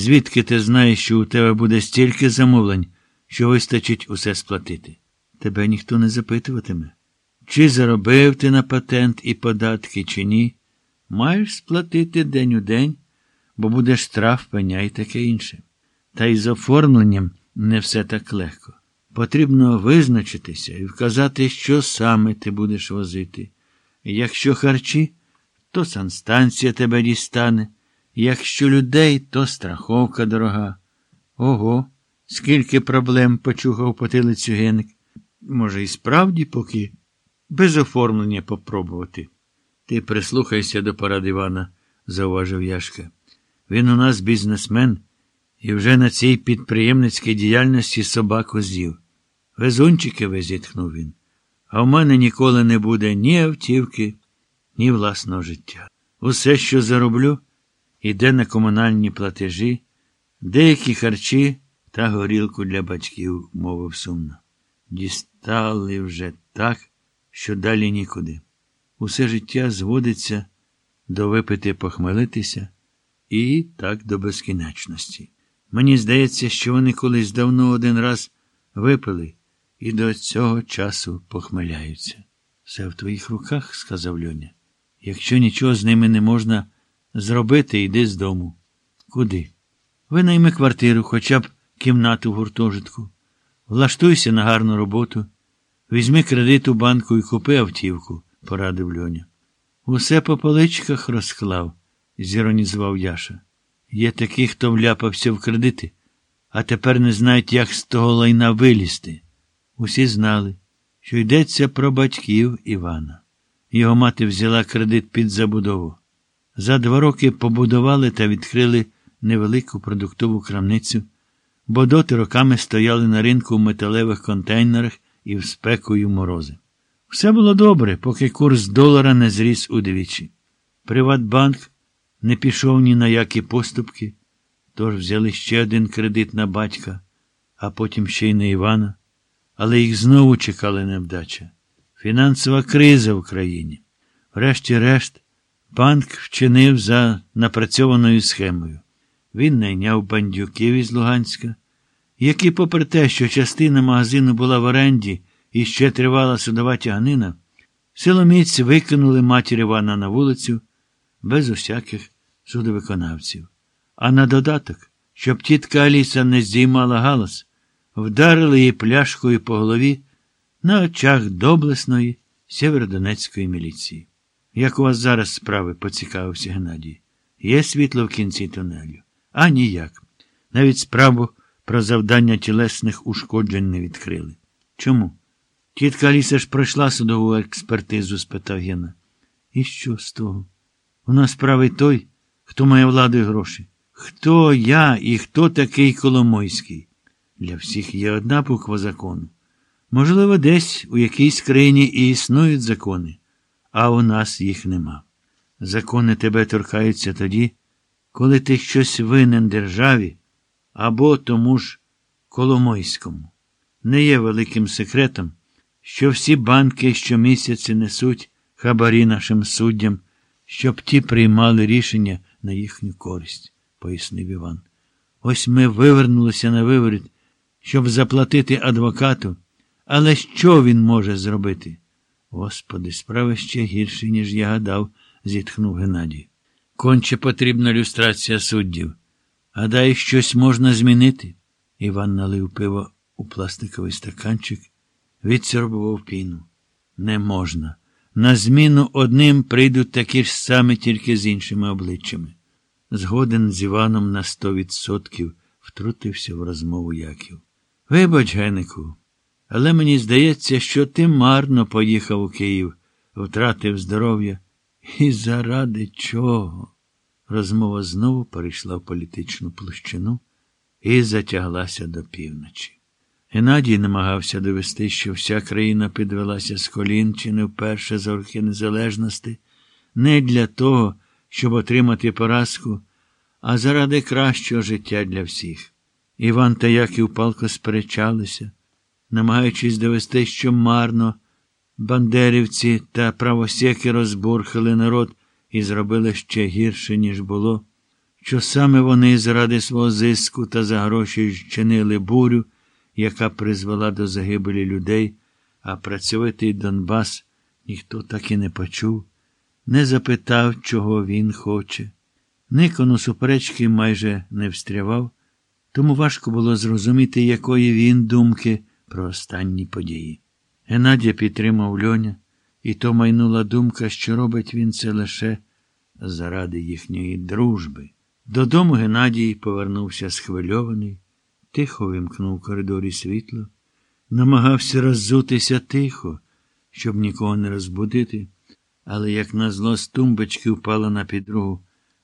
Звідки ти знаєш, що у тебе буде стільки замовлень, що вистачить усе сплатити? Тебе ніхто не запитуватиме. Чи заробив ти на патент і податки, чи ні? Маєш сплатити день у день, бо буде штраф, пеня і таке інше. Та й з оформленням не все так легко. Потрібно визначитися і вказати, що саме ти будеш возити. Якщо харчі, то санстанція тебе дістане. Якщо людей, то страховка дорога. Ого, скільки проблем почухав потилицю геник. Може, і справді поки без оформлення попробувати. Ти прислухайся до порад Івана, зауважив Яшка. Він у нас бізнесмен і вже на цій підприємницькій діяльності собаку з'їв. Везунчики визітхнув він. А в мене ніколи не буде ні автівки, ні власного життя. Усе, що зароблю, іде на комунальні платежі, деякі харчі та горілку для батьків, мовив сумно. Дістали вже так, що далі нікуди. Усе життя зводиться до випити похмелитися і так до безкінечності. Мені здається, що вони колись давно один раз випили і до цього часу похмеляються. Все в твоїх руках, сказав Льоня. Якщо нічого з ними не можна зробити, йди з дому. Куди? Винайми квартиру, хоча б кімнату в гуртожитку. Влаштуйся на гарну роботу. Візьми кредит у банку і купи автівку, порадив Льоня. Усе по поличках розклав, зіронізував Яша. Є такі, хто вляпався в кредити, а тепер не знають, як з того лайна вилізти. Усі знали, що йдеться про батьків Івана. Його мати взяла кредит під забудову. За два роки побудували та відкрили невелику продуктову крамницю, бо доти роками стояли на ринку в металевих контейнерах і в спеку морози. Все було добре, поки курс долара не зріс удвічі. Приватбанк не пішов ні на які поступки, тож взяли ще один кредит на батька, а потім ще й на Івана, але їх знову чекала невдача. Фінансова криза в країні. Врешті-решт, банк вчинив за напрацьованою схемою. Він найняв бандюків із Луганська, які, попри те, що частина магазину була в оренді і ще тривала судова тяганина, силоміць викинули матір Івана на вулицю без усяких судовиконавців. А на додаток, щоб тітка Аліса не здіймала галас, вдарили її пляшкою по голові на очах доблесної Сєвєродонецької міліції. Як у вас зараз справи, поцікавився Геннадій. Є світло в кінці тунелю? А ніяк. Навіть справу про завдання тілесних ушкоджень не відкрили. Чому? Тітка Аліса ж пройшла судову експертизу? спитав Гена. І що з того? У нас правий той, хто має владу і гроші. Хто я і хто такий Коломойський? Для всіх є одна буква закону. Можливо, десь у якійсь країні і існують закони, а у нас їх нема. Закони тебе торкаються тоді, коли ти щось винен державі або тому ж Коломойському. Не є великим секретом, що всі банки щомісяці несуть хабарі нашим суддям, щоб ті приймали рішення на їхню користь, пояснив Іван. Ось ми вивернулися на виворіт, щоб заплатити адвокату. Але що він може зробити? Господи, справа ще гірше, ніж я гадав, зітхнув Геннадій. Конче потрібна люстрація суддів. Гадаю, щось можна змінити. Іван налив пиво у пластиковий стаканчик, відсорбував піну. Не можна. На зміну одним прийдуть такі ж самі, тільки з іншими обличчями. Згоден з Іваном на сто відсотків втрутився в розмову Яків. Вибач, Генику. Але мені здається, що ти марно поїхав у Київ, втратив здоров'я. І заради чого? Розмова знову перейшла в політичну площину і затяглася до півночі. Геннадій намагався довести, що вся країна підвелася з колін чи не вперше за роки незалежності, не для того, щоб отримати поразку, а заради кращого життя для всіх. Іван та Яків палко сперечалися намагаючись довести, що марно бандерівці та правосеки розбурхали народ і зробили ще гірше, ніж було, що саме вони заради свого зиску та за гроші чинили бурю, яка призвела до загибелі людей, а працьовитий Донбас ніхто так і не почув, не запитав, чого він хоче. Никон у суперечки майже не встрявав, тому важко було зрозуміти, якої він думки про останні події. Геннадія підтримав льоня, і то майнула думка, що робить він це лише заради їхньої дружби. Додому Геннадій повернувся схвильований, тихо вимкнув в коридорі світло, намагався роззутися тихо, щоб нікого не розбудити, але, як назло, з тумбочки впала на підругу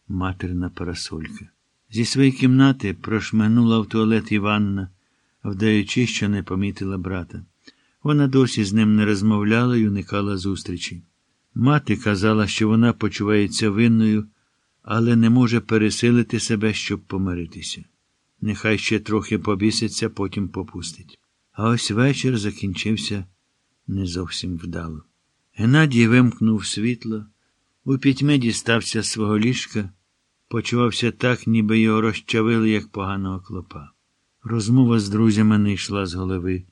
матерна парасолька. Зі своєї кімнати прошмигнула в туалет Іванна, вдаючи, що не помітила брата. Вона досі з ним не розмовляла і уникала зустрічі. Мати казала, що вона почувається винною, але не може пересилити себе, щоб помиритися. Нехай ще трохи побіситься, потім попустить. А ось вечір закінчився не зовсім вдало. Геннадій вимкнув світло, у пітьмі дістався свого ліжка, почувався так, ніби його розчавили, як поганого клопа. Розмова з друзями не йшла з голови.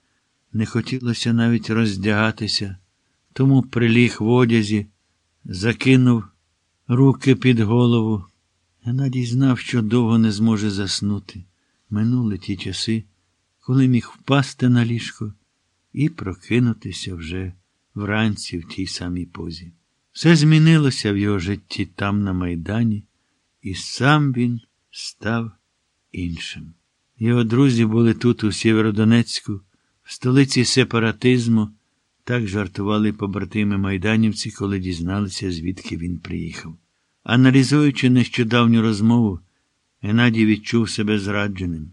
Не хотілося навіть роздягатися, тому приліг в одязі, закинув руки під голову. Геннадій знав, що довго не зможе заснути. Минули ті часи, коли міг впасти на ліжко і прокинутися вже вранці в тій самій позі. Все змінилося в його житті там, на Майдані, і сам він став іншим. Його друзі були тут, у Сєвєродонецьку, в столиці сепаратизму, так жартували побратими майданівці, коли дізналися, звідки він приїхав. Аналізуючи нещодавню розмову, Геннадій відчув себе зрадженим.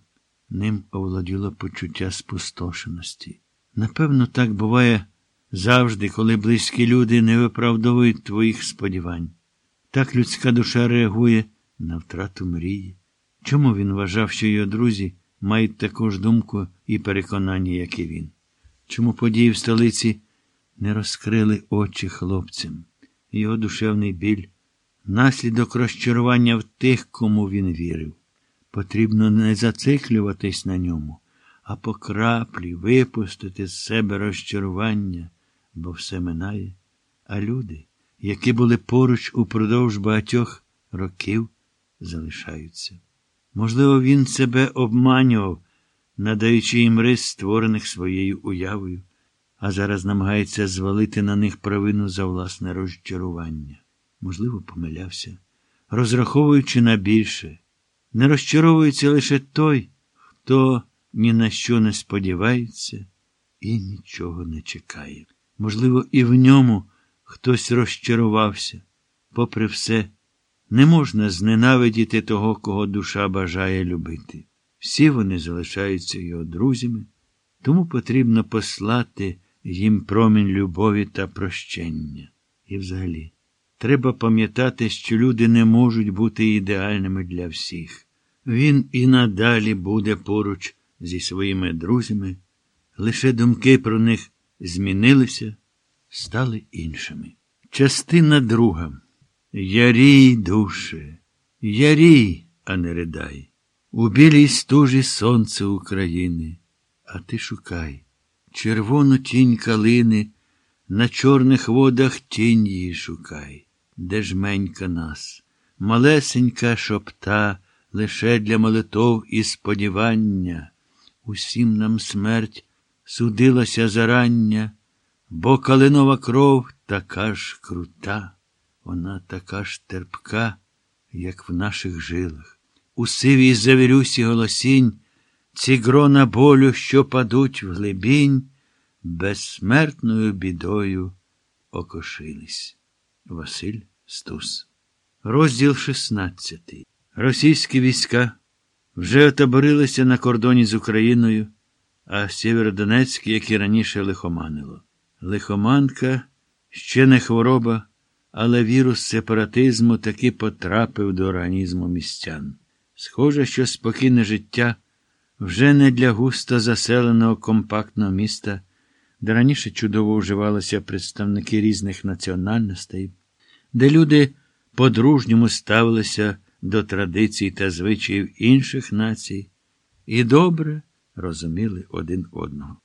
Ним овладіло почуття спустошеності. Напевно, так буває завжди, коли близькі люди не виправдовують твоїх сподівань. Так людська душа реагує на втрату мрії. Чому він вважав, що його друзі мають таку ж думку і переконання, як і він? Чому події в столиці не розкрили очі хлопцям? Його душевний біль, наслідок розчарування в тих, кому він вірив. Потрібно не зациклюватись на ньому, а по краплі випустити з себе розчарування, бо все минає. А люди, які були поруч упродовж багатьох років, залишаються. Можливо, він себе обманював, надаючи їм рис, створених своєю уявою, а зараз намагається звалити на них провину за власне розчарування. Можливо, помилявся, розраховуючи на більше. Не розчаровується лише той, хто ні на що не сподівається і нічого не чекає. Можливо, і в ньому хтось розчарувався. Попри все, не можна зненавидіти того, кого душа бажає любити. Всі вони залишаються його друзями, тому потрібно послати їм промінь любові та прощення. І взагалі. Треба пам'ятати, що люди не можуть бути ідеальними для всіх. Він і надалі буде поруч зі своїми друзями, лише думки про них змінилися, стали іншими. Частина друга. Ярій, душе, ярій, а не ридай. У білій стужі сонце України, а ти шукай червону тінь калини, на чорних водах тінь її шукай де жменька нас, малесенька шопта лише для молитов і сподівання. Усім нам смерть судилася зарання, бо калинова кров така ж крута, вона така ж терпка, як в наших жилах. У сивій завірюсі голосінь, ці грона болю, що падуть в глибінь, безсмертною бідою окошились. Василь Стус. Розділ 16. Російські війська вже отоборилися на кордоні з Україною, а Сєвєродонецьк, як і раніше, лихоманило. Лихоманка ще не хвороба, але вірус сепаратизму таки потрапив до організму містян. Схоже, що спокійне життя вже не для густо заселеного компактного міста, де раніше чудово вживалися представники різних національностей де люди по-дружньому ставилися до традицій та звичаїв інших націй і добре розуміли один одного.